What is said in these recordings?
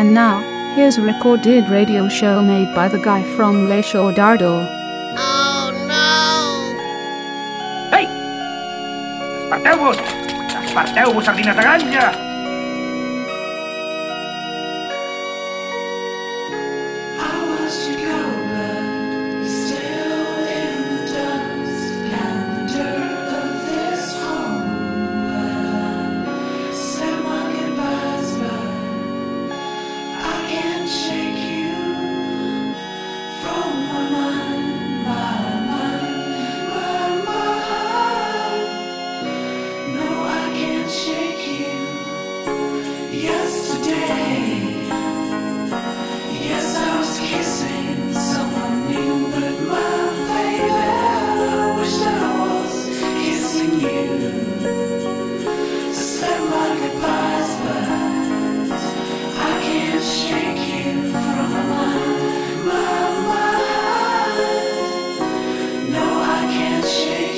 And now, here's a recorded radio show made by the guy from Le Show Dardo. Oh no! Ei! Desperteu-vos! Desperteu-vos, sardines de granja! Can't shake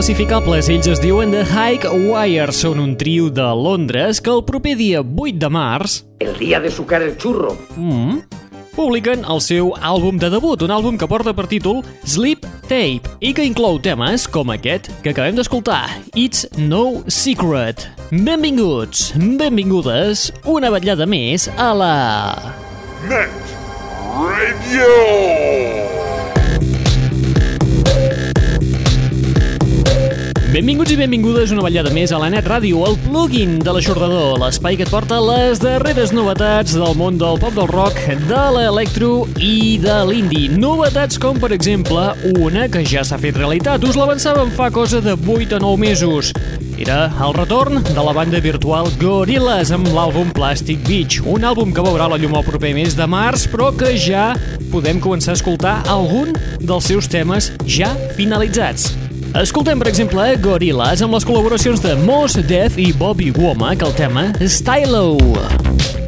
inclassificables, ells es diuen The High Wire. Són un trio de Londres que el proper dia 8 de març El día de sucar el churro. mm, publiquen el seu àlbum de debut, un àlbum que porta per títol Sleep Tape i que inclou temes com aquest que acabem d'escoltar, It's No Secret. Benvinguts, benvingudes, una vetllada més a la... Net Radio. Benvinguts i benvingudes una vetllada més a la Net Ràdio, el plugin de l'aixordador, l'espai que et porta les darreres novetats del món del pop del rock, de l'electro i de l'indie. Novetats com, per exemple, una que ja s'ha fet realitat. Us l'avançàvem fa cosa de 8 a 9 mesos. Era el retorn de la banda virtual Gorillaz amb l'àlbum Plastic Beach, un àlbum que veurà la llum el proper mes de març, però que ja podem començar a escoltar algun dels seus temes ja finalitzats. Escoltem, per exemple, Gorillaz amb les col·laboracions de Mos Def i Bobby Womack, el tema Stylo. Coming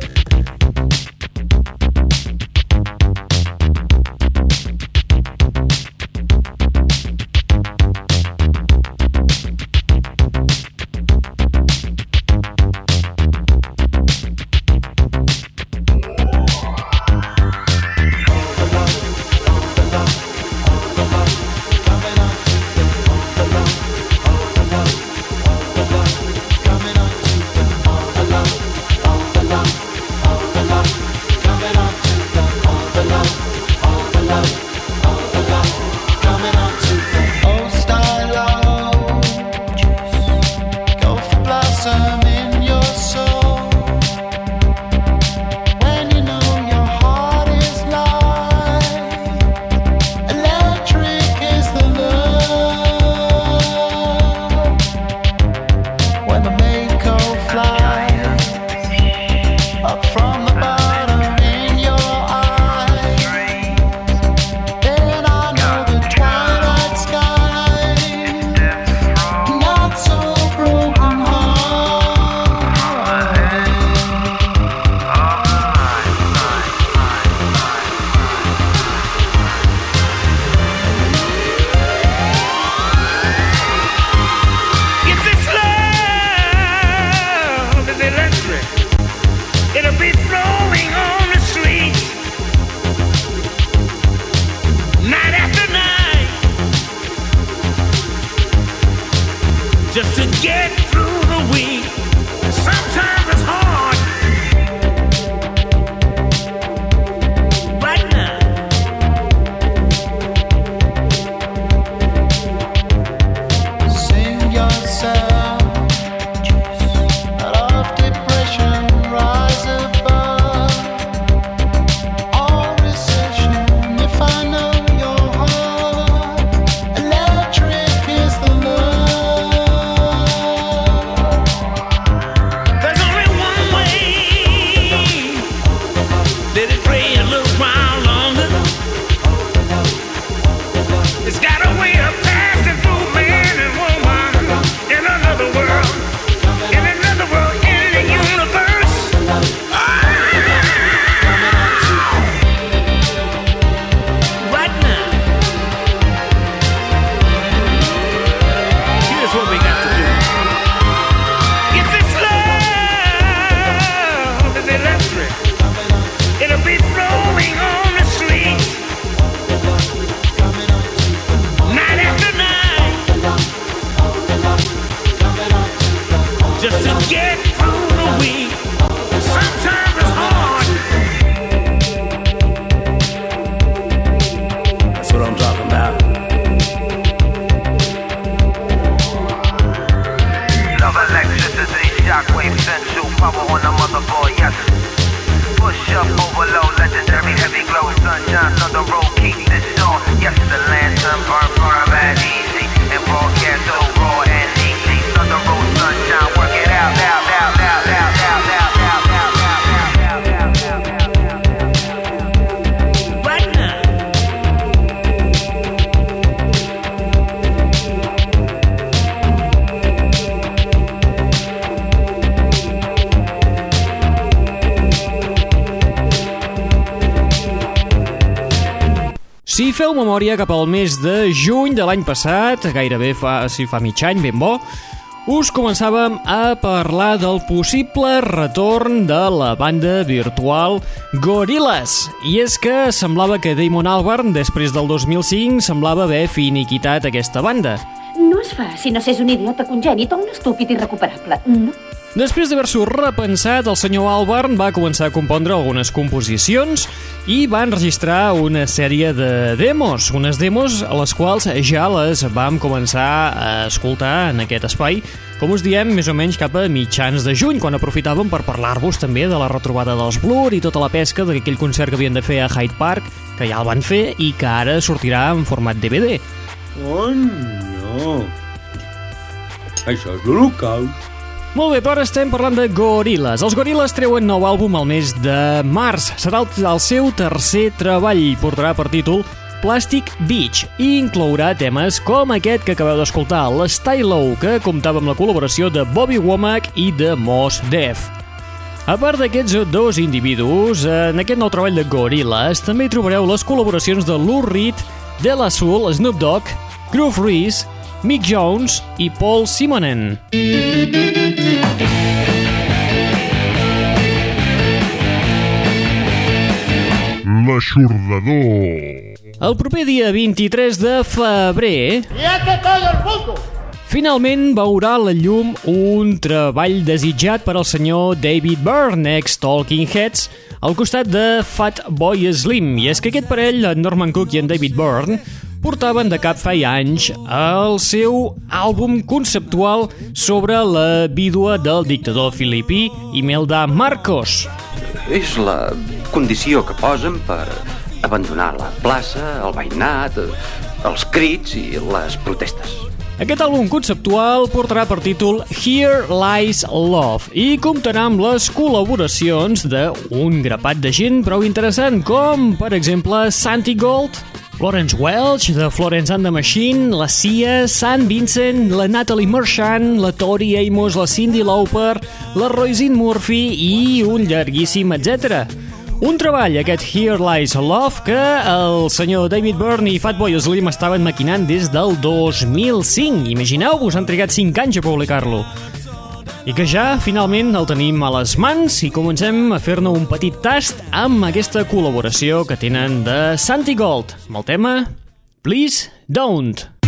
Si feu memòria cap al mes de juny de l'any passat, gairebé fa, si fa mig any, ben bo, us començàvem a parlar del possible retorn de la banda virtual Gorillaz. I és que semblava que Damon Albarn, després del 2005, semblava haver finiquitat aquesta banda. No es fa si no s'és un idiota congènit o un estúpid irrecuperable. No. Després d'haver-s'ho repensat, el senyor Albarn va començar a compondre algunes composicions i va enregistrar una sèrie de demos, unes demos a les quals ja les vam començar a escoltar en aquest espai, com us diem, més o menys cap a mitjans de juny, quan aprofitàvem per parlar-vos també de la retrobada dels Blur i tota la pesca d'aquell concert que havien de fer a Hyde Park, que ja el van fer i que ara sortirà en format DVD. Oh, no. Això és l'holocaust. Molt bé, però estem parlant de Gorillaz. Els Gorillaz treuen nou àlbum al mes de març. Serà el, el seu tercer treball. Portarà per títol Plastic Beach i inclourà temes com aquest que acabeu d'escoltar, l'Stylo, que comptava amb la col·laboració de Bobby Womack i de Mos Def. A part d'aquests dos individus, en aquest nou treball de Gorillaz també trobareu les col·laboracions de Lou Reed, De La Soul, Snoop Dogg, Groove Reese, Mick Jones i Paul Simonen. L'aixordador. El proper dia 23 de febrer finalment veurà la llum un treball desitjat per al senyor David Byrne, ex-Talking Heads, al costat de Fat Boy Slim. I és que aquest parell, en Norman Cook i en David Byrne, portaven de cap feia anys el seu àlbum conceptual sobre la vídua del dictador filipí Imelda Marcos. És la condició que posen per abandonar la plaça, el veïnat, els crits i les protestes. Aquest àlbum conceptual portarà per títol Here Lies Love i comptarà amb les col·laboracions d'un grapat de gent prou interessant, com, per exemple, Santi Gold, Florence Welch, de Florence and the Machine, la Cia, San Vincent, la Natalie Merchant, la Tori Amos, la Cindy Lauper, la Roisin Murphy i un llarguíssim etc. Un treball, aquest Here Lies Love, que el senyor David Byrne i Fatboy Slim estaven maquinant des del 2005. Imagineu-vos, han trigat 5 anys a publicar-lo. I que ja, finalment, el tenim a les mans i comencem a fer-ne un petit tast amb aquesta col·laboració que tenen de Santi Gold, amb el tema Please Don't.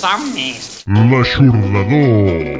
Somnis. L'aixordador.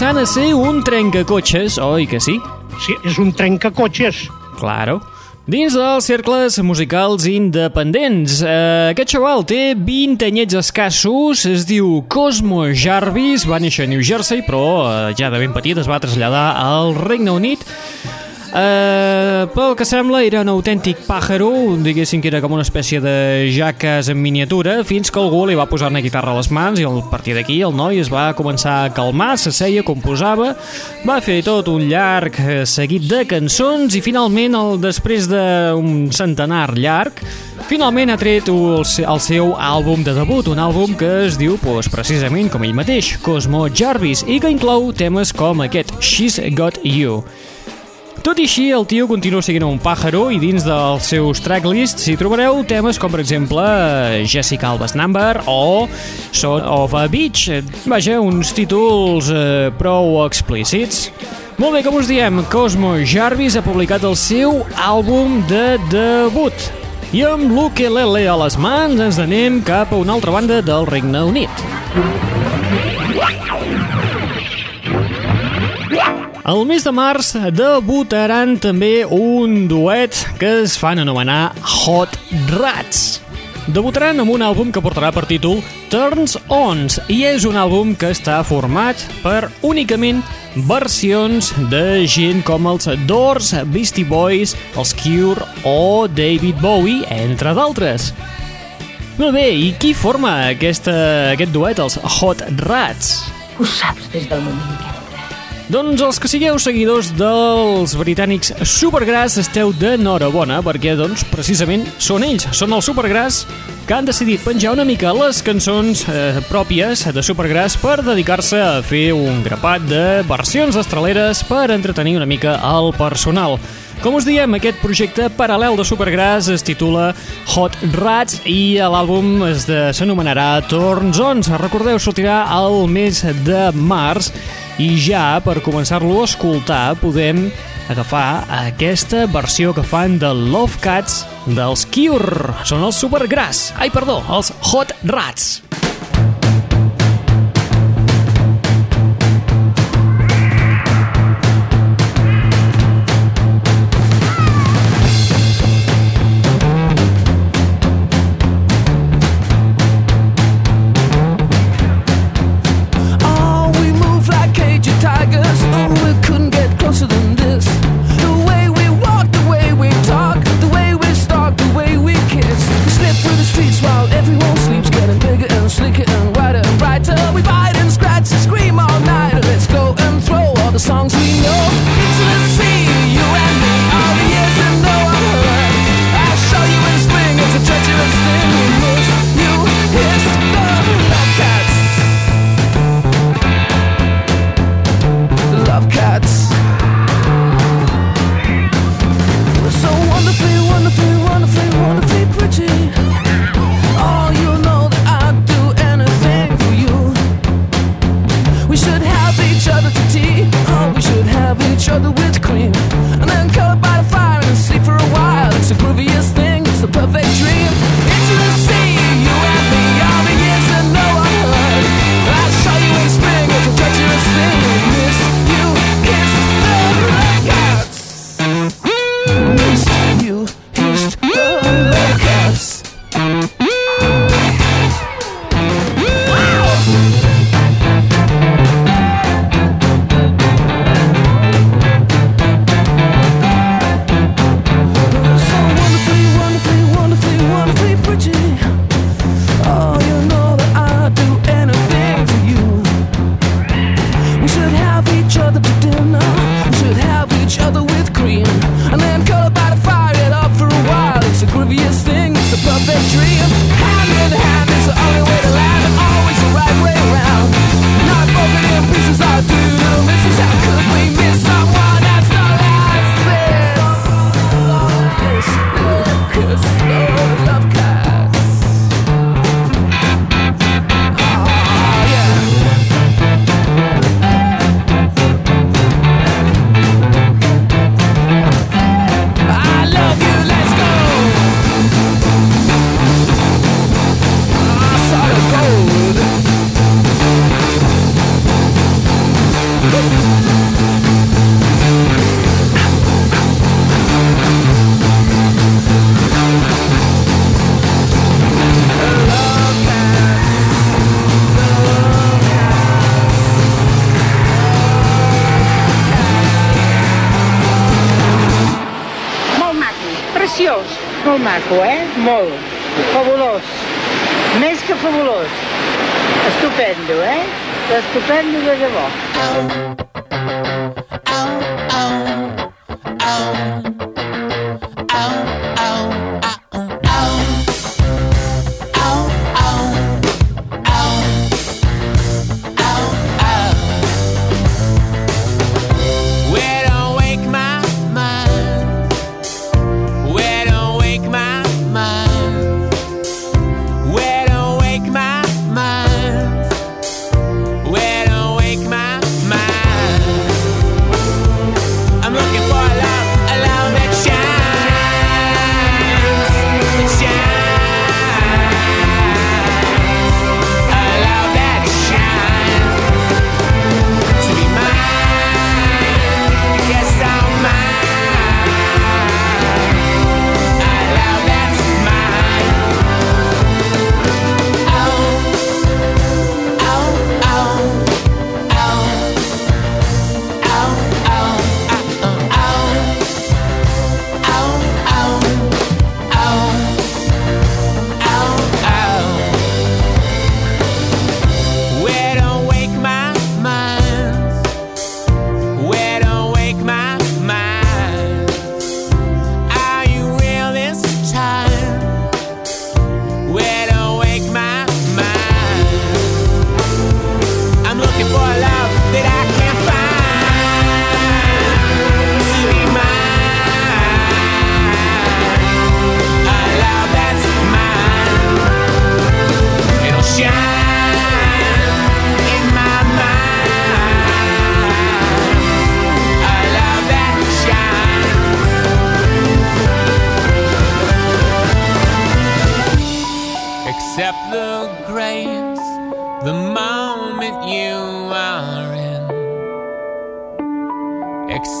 Començant a ser un trencacotxes, oi que sí? Sí, és un trencacotxes. Claro. Dins dels cercles musicals independents, eh, aquest xaval té 20 anyets escassos, es diu Cosmo Jarvis, va néixer a New Jersey, però eh, ja de ben petit es va traslladar al Regne Unit. Eh, pel que sembla era un autèntic pàjaro, diguéssim que era com una espècie de jaques en miniatura, fins que algú li va posar una guitarra a les mans i a partir d'aquí el noi es va començar a calmar, s'asseia, composava, va fer tot un llarg eh, seguit de cançons i finalment, el, després d'un centenar llarg, finalment ha tret el, el seu àlbum de debut, un àlbum que es diu pues, precisament com ell mateix, Cosmo Jarvis, i que inclou temes com aquest She's Got You. Tot i així, el tio continua sent un pàjaro i dins dels seus tracklists hi trobareu temes com, per exemple, Jessica Alba's Number o Son of a Beach. Vaja, uns títols eh, prou explícits. Molt bé, com us diem, Cosmo Jarvis ha publicat el seu àlbum de debut. I amb l'ukelele a les mans ens anem cap a una altra banda del Regne Unit. El mes de març debutaran també un duet que es fan anomenar Hot Rats. debutaran amb un àlbum que portarà per títol Turns Ons i és un àlbum que està format per únicament versions de gent com els Doors, Beastie Boys, els Cure o David Bowie, entre d'altres. Molt bé, i qui forma aquesta, aquest duet, els Hot Rats? Ho saps des del moment que Doncs els que sigueu seguidors dels britànics Supergrass esteu d'enhorabona perquè, doncs, precisament són ells, són els Supergrass que han decidit penjar una mica les cançons eh, pròpies de Supergrass per dedicar-se a fer un grapat de versions estraleres per entretenir una mica el personal. Com us diem, aquest projecte paral·lel de Supergrass es titula Hot Rats i l'àlbum s'anomenarà Torns Ons. Recordeu, sortirà al mes de març i ja per començar-lo a escoltar podem agafar aquesta versió que fan de Love Cats dels Cure. Són els Supergrass. Ai, perdó, els Hot Rats. Molt maco, eh? Molt. Fabulós. Més que fabulós. Estupendo, eh? Estupendo de debò.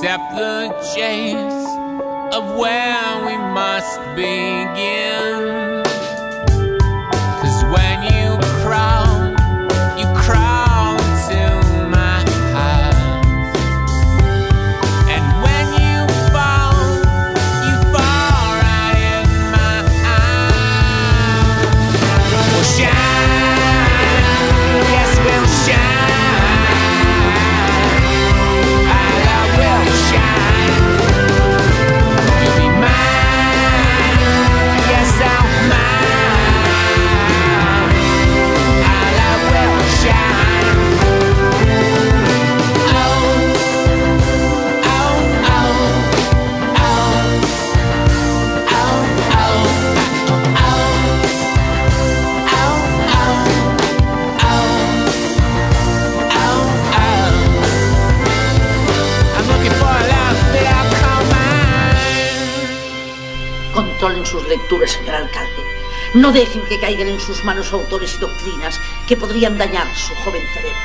Accept the chase of where we must begin. Sus lecturas, señor alcalde. No dejen que caigan en sus manos autores y doctrinas que podrían dañar su joven cerebro.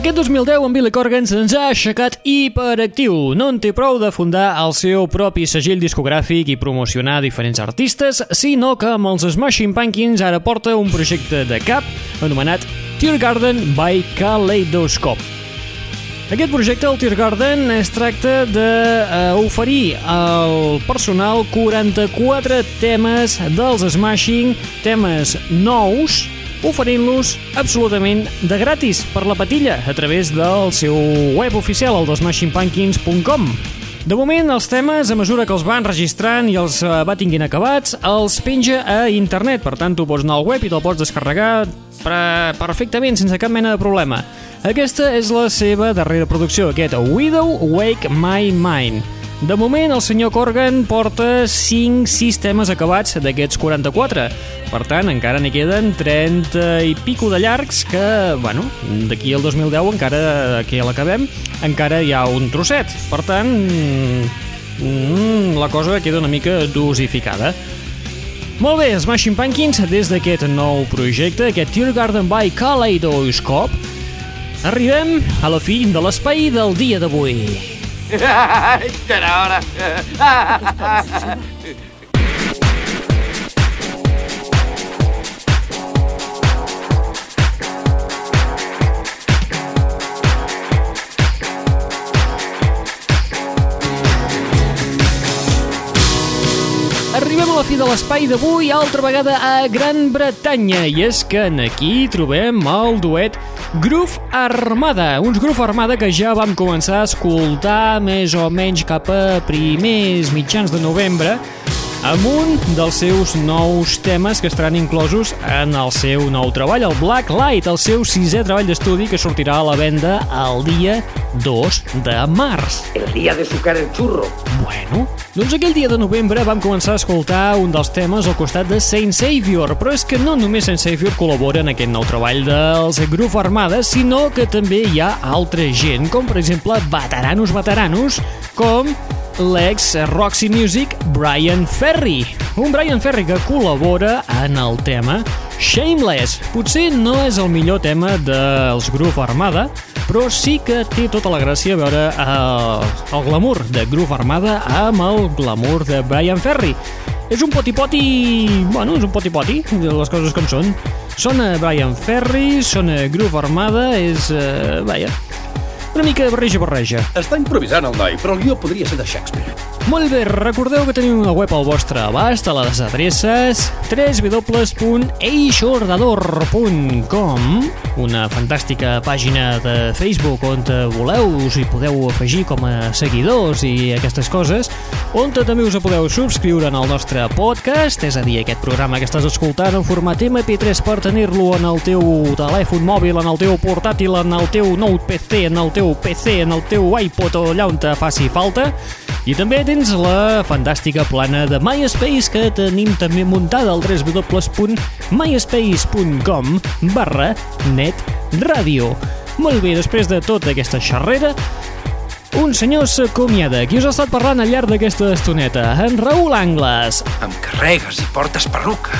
Aquest 2010 en Billy Corgan se'ns ha aixecat hiperactiu. No en té prou de fundar el seu propi segell discogràfic i promocionar diferents artistes, sinó que amb els Smashing Pumpkins ara porta un projecte de cap anomenat Tear Garden by Kaleidoscope. Aquest projecte, el Tear Garden, es tracta d'oferir al personal 44 temes dels Smashing, temes nous, oferint-los absolutament de gratis per la patilla a través del seu web oficial, el desmashingpumpkins.com. De moment, els temes, a mesura que els van registrant i els eh, va tinguin acabats, els penja a internet. Per tant, tu pots anar al web i te'l pots descarregar perfectament, sense cap mena de problema. Aquesta és la seva darrera producció, aquest Widow Wake My Mind. De moment, el senyor Corgan porta 5-6 temes acabats d'aquests 44. Per tant, encara n'hi queden 30 i pico de llargs que, bueno, d'aquí al 2010, encara que l'acabem, encara hi ha un trosset. Per tant, mm, la cosa queda una mica dosificada. Molt bé, Smashing Pumpkins, des d'aquest nou projecte, aquest Tear Garden by Kaleidoscope, arribem a la fi de l'espai del dia d'avui. Que era hora. Arribem a la fi de l'espai d'avui, altra vegada a Gran Bretanya, i és que aquí trobem el duet Groove Armada, uns Groove Armada que ja vam començar a escoltar més o menys cap a primers mitjans de novembre, amb un dels seus nous temes que estaran inclosos en el seu nou treball, el Black Light, el seu sisè treball d'estudi que sortirà a la venda el dia 2 de març. El día de sucar el churro. Bueno, doncs aquell dia de novembre vam començar a escoltar un dels temes al costat de Saint Savior, però és que no només Saint Savior col·labora en aquest nou treball dels Groove Armada, sinó que també hi ha altra gent, com per exemple veteranos veteranos, com l'ex Roxy Music Brian Ferry. Un Brian Ferry que col·labora en el tema Shameless. Potser no és el millor tema dels Groove Armada, però sí que té tota la gràcia veure eh, el glamour de Groove Armada amb el glamour de Brian Ferry. És un poti-poti... Bueno, és un poti-poti, les coses com són. Sona Brian Ferry, sona Groove Armada, és... Eh, vaja, una mica barreja-barreja. Està improvisant el noi, però el guió podria ser de Shakespeare. Molt bé, recordeu que teniu una web al vostre abast a les adreces www.eixordador.com una fantàstica pàgina de Facebook on voleu us hi podeu afegir com a seguidors i aquestes coses, on també us podeu subscriure en el nostre podcast, és a dir, aquest programa que estàs escoltant en format MP3 per tenir-lo en el teu telèfon mòbil, en el teu portàtil, en el teu Note PC, en el teu PC, en el teu iPod o allà on te faci falta. I també tens la fantàstica plana de MySpace que tenim també muntada al www.myspace.com barra netradio. Molt bé, després de tota aquesta xerrera, un senyor s'acomiada. Qui us ha estat parlant al llarg d'aquesta estoneta? En Raül Angles. Em carregues i portes perruca,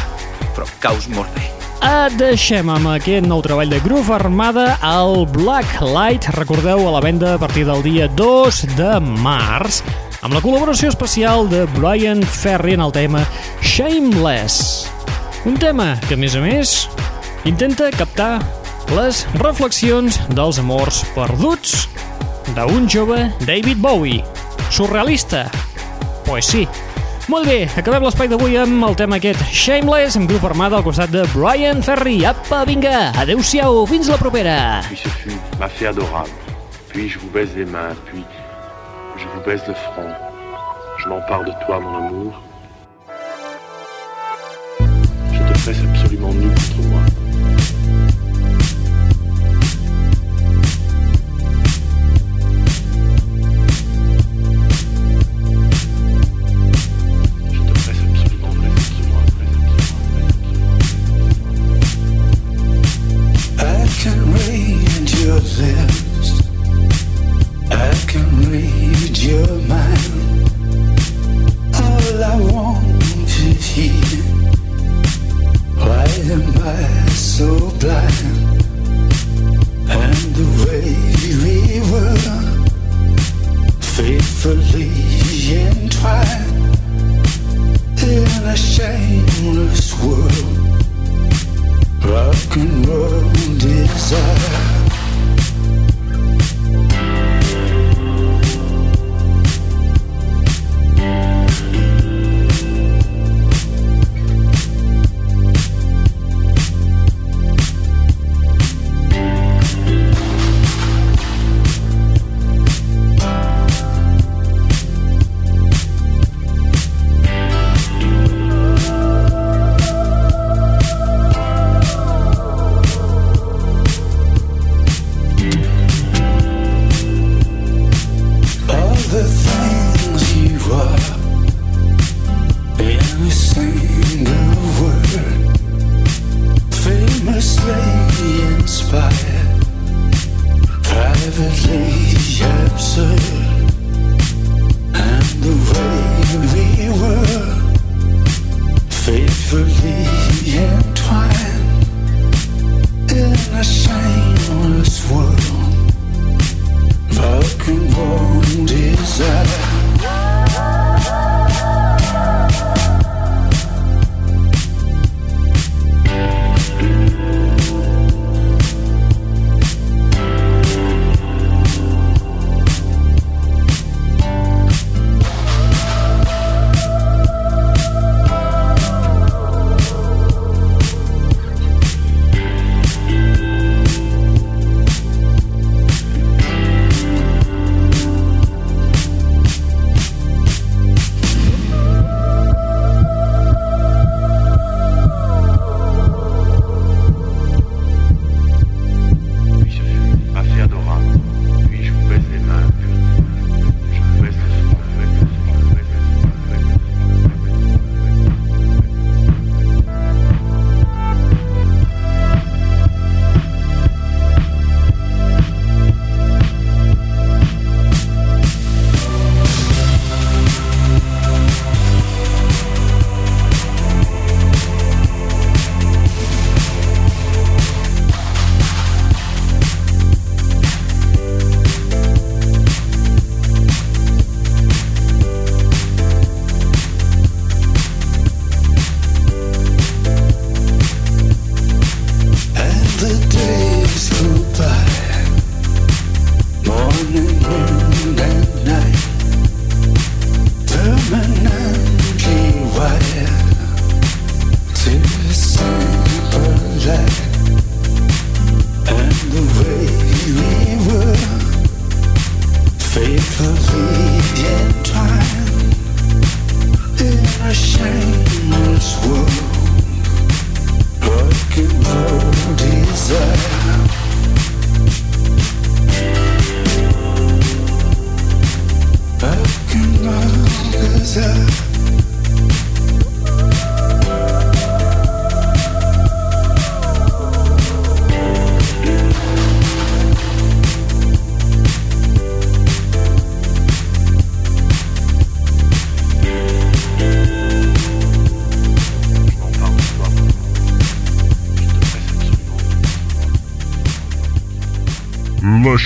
però caus molt bé. Et deixem amb aquest nou treball de Groove Armada al Black Light, recordeu, a la venda a partir del dia 2 de març, amb la col·laboració especial de Brian Ferry en el tema Shameless. Un tema que, a més a més, intenta captar les reflexions dels amors perduts d'un jove David Bowie. Surrealista? Pues sí. Molt bé, acabem l'espai d'avui amb el tema aquest Shameless, amb grup armada al costat de Brian Ferry. Apa, vinga, adeu-siau, fins la propera. Puis ce fut ma fée adorable. Puis je vous baise les mains, puis je vous baise le front. Je m'empare de toi, mon amour. Je te presse absolument nu contre moi.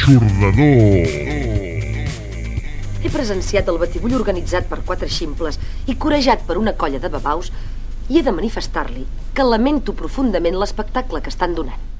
L'aixordador. He presenciat el batibull organitzat per quatre ximples i corejat per una colla de babaus i he de manifestar-li que lamento profundament l'espectacle que estan donant.